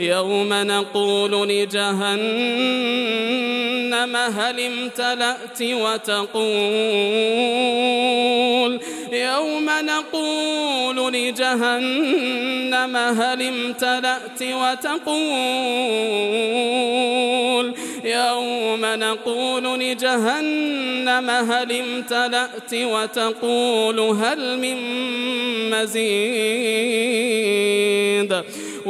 يوم نقول لجهنم هل امتلأت وتقول؟ يوم نقول لجهنم هل امتلأت وتقول؟ يوم نقول لجهنم هل امتلأت وتقول؟ هل من مزيد؟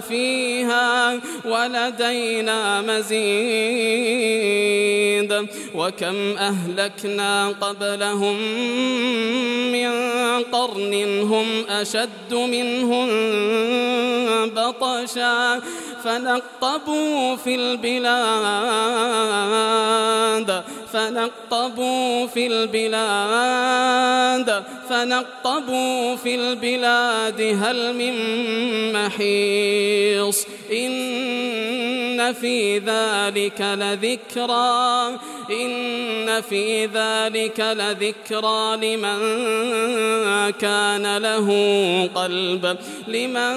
فيها ولدينا مزيد. وكم أهلكنا قبلهم من قرن هم أشد منهم بطشا فنقبوا في البلاد فنقبوا في البلاد فنقبوا في البلاد هل من محيص؟ إن في ذلك لذكرى إن في ذلك لذكرى لمن كان له قلب لمن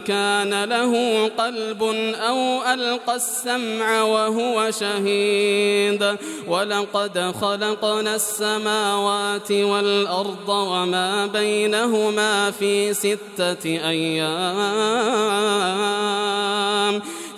كان له قلب أو ألقى السمع وهو شهيد ولقد خلقنا السماوات والأرض وما بينهما في ستة أيام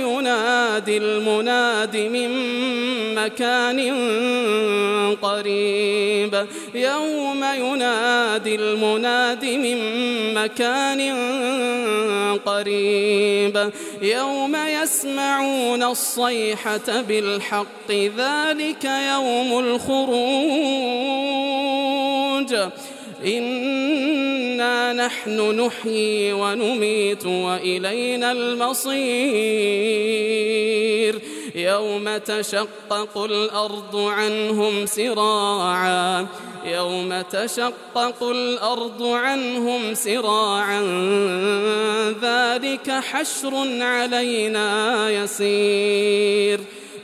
ينادي المناد من مكان قريب. يوم ينادي المناد من مكان قريب. يوم يسمعون الصيحة بالحق ذلك يوم الخروج. إنا نحن نحيي ونميت وإلينا المصير. يوم تشقق الأرض عنهم سراعا يوم تشقق الأرض عنهم سراعا ذلك حشر علينا يسير.